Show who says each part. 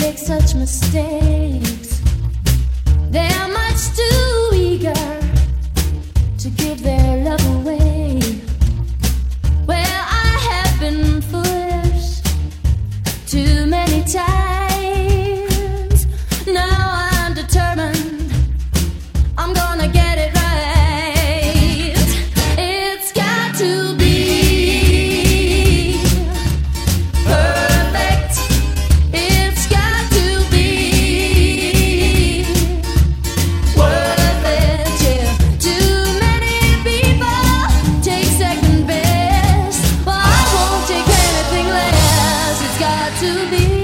Speaker 1: make such mistakes. They're much too eager to give their love away. Well, I have been foolish to. to be.